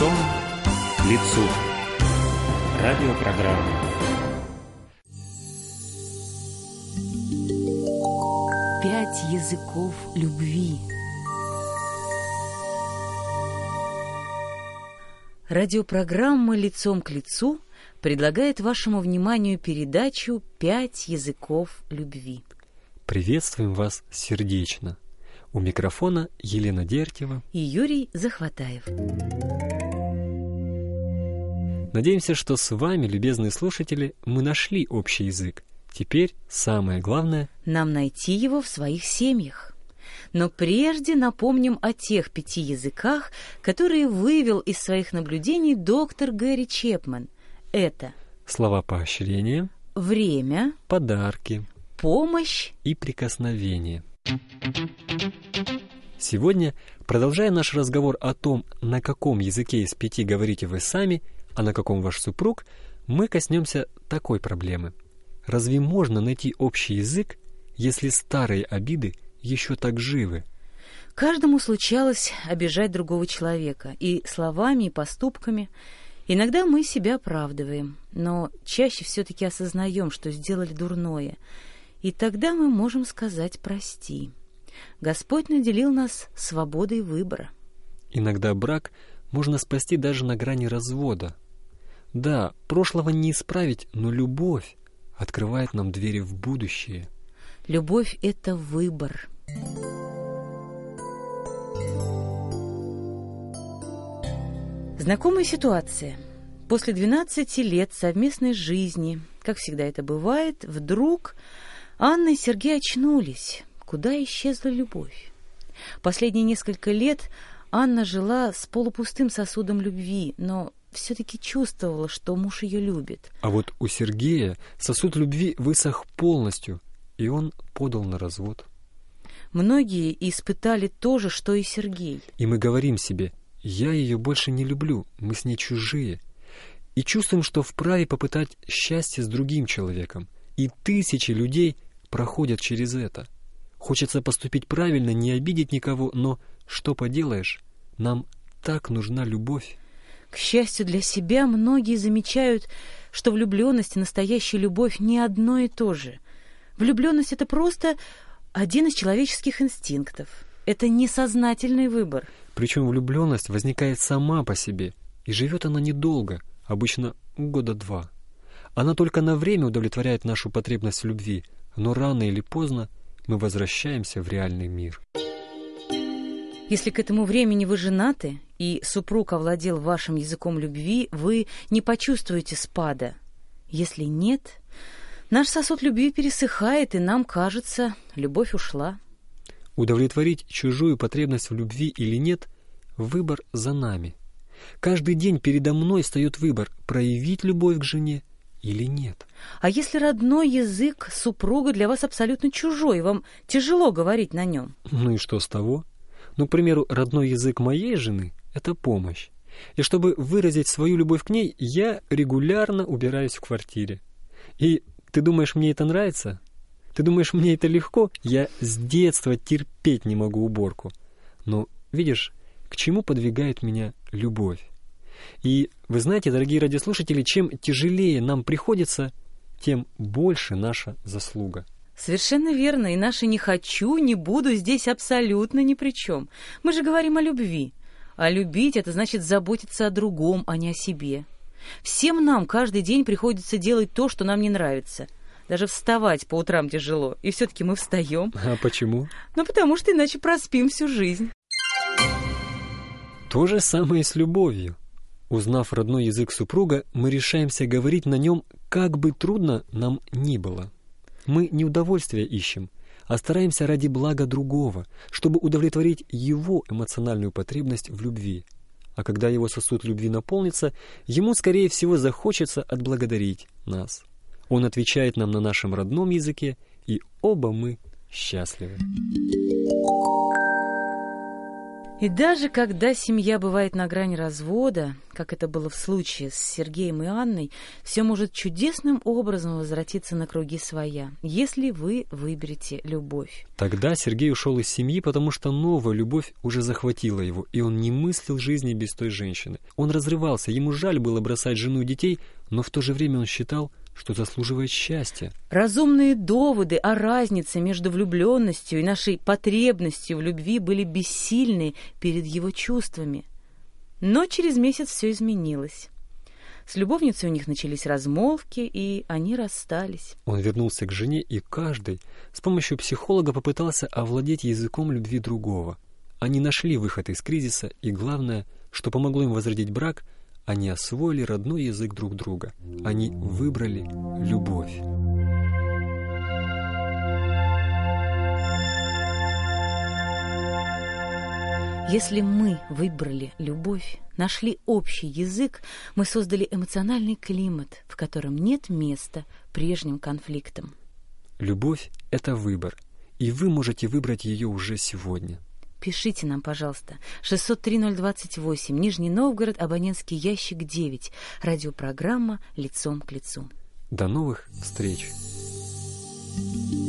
Лицом к лицу. Радиопрограмма. Пять языков любви. Радиопрограмма «Лицом к лицу» предлагает вашему вниманию передачу «Пять языков любви». Приветствуем вас сердечно. У микрофона Елена Дертьева и Юрий Захватаев. Надеемся, что с вами, любезные слушатели, мы нашли общий язык. Теперь самое главное — нам найти его в своих семьях. Но прежде напомним о тех пяти языках, которые вывел из своих наблюдений доктор Гэри Чепман. Это слова поощрения, время, подарки, помощь и прикосновение. Сегодня, продолжая наш разговор о том, на каком языке из пяти говорите вы сами, а на каком ваш супруг, мы коснемся такой проблемы. Разве можно найти общий язык, если старые обиды еще так живы? Каждому случалось обижать другого человека и словами, и поступками. Иногда мы себя оправдываем, но чаще все-таки осознаем, что сделали дурное. И тогда мы можем сказать «прости». Господь наделил нас свободой выбора. Иногда брак можно спасти даже на грани развода. Да, прошлого не исправить, но любовь открывает нам двери в будущее. Любовь — это выбор. Знакомая ситуация. После 12 лет совместной жизни, как всегда это бывает, вдруг Анна и Сергей очнулись. Куда исчезла любовь? Последние несколько лет Анна жила с полупустым сосудом любви, но все-таки чувствовала, что муж ее любит. А вот у Сергея сосуд любви высох полностью, и он подал на развод. Многие испытали то же, что и Сергей. И мы говорим себе, я ее больше не люблю, мы с ней чужие. И чувствуем, что вправе попытать счастье с другим человеком. И тысячи людей проходят через это – Хочется поступить правильно, не обидеть никого, но что поделаешь, нам так нужна любовь. К счастью для себя, многие замечают, что влюбленность и настоящая любовь не одно и то же. Влюбленность — это просто один из человеческих инстинктов. Это несознательный выбор. Причем влюбленность возникает сама по себе, и живет она недолго, обычно года два. Она только на время удовлетворяет нашу потребность в любви, но рано или поздно мы возвращаемся в реальный мир. Если к этому времени вы женаты, и супруг овладел вашим языком любви, вы не почувствуете спада. Если нет, наш сосуд любви пересыхает, и нам кажется, любовь ушла. Удовлетворить чужую потребность в любви или нет – выбор за нами. Каждый день передо мной встает выбор – проявить любовь к жене или нет. А если родной язык супруга для вас абсолютно чужой, вам тяжело говорить на нем? Ну и что с того? Ну, к примеру, родной язык моей жены — это помощь. И чтобы выразить свою любовь к ней, я регулярно убираюсь в квартире. И ты думаешь, мне это нравится? Ты думаешь, мне это легко? Я с детства терпеть не могу уборку. Но, видишь, к чему подвигает меня любовь? И вы знаете, дорогие радиослушатели, чем тяжелее нам приходится, тем больше наша заслуга. Совершенно верно, и наше «не хочу», «не буду» здесь абсолютно ни при чем. Мы же говорим о любви. А любить — это значит заботиться о другом, а не о себе. Всем нам каждый день приходится делать то, что нам не нравится. Даже вставать по утрам тяжело, и все-таки мы встаем. А почему? Ну, потому что иначе проспим всю жизнь. То же самое с любовью. Узнав родной язык супруга, мы решаемся говорить на нем, как бы трудно нам ни было. Мы не удовольствия ищем, а стараемся ради блага другого, чтобы удовлетворить его эмоциональную потребность в любви. А когда его сосуд любви наполнится, ему, скорее всего, захочется отблагодарить нас. Он отвечает нам на нашем родном языке, и оба мы счастливы. И даже когда семья бывает на грани развода, как это было в случае с Сергеем и Анной, все может чудесным образом возвратиться на круги своя, если вы выберете любовь. Тогда Сергей ушел из семьи, потому что новая любовь уже захватила его, и он не мыслил жизни без той женщины. Он разрывался, ему жаль было бросать жену и детей, но в то же время он считал, что заслуживает счастья. Разумные доводы о разнице между влюбленностью и нашей потребностью в любви были бессильны перед его чувствами. Но через месяц все изменилось. С любовницей у них начались размолвки, и они расстались. Он вернулся к жене, и каждый с помощью психолога попытался овладеть языком любви другого. Они нашли выход из кризиса, и главное, что помогло им возродить брак – они освоили родной язык друг друга. Они выбрали любовь. Если мы выбрали любовь, нашли общий язык, мы создали эмоциональный климат, в котором нет места прежним конфликтам. Любовь — это выбор, и вы можете выбрать ее уже сегодня. Пишите нам, пожалуйста. 603-028, Нижний Новгород, абонентский ящик 9. Радиопрограмма «Лицом к лицу». До новых встреч! thank you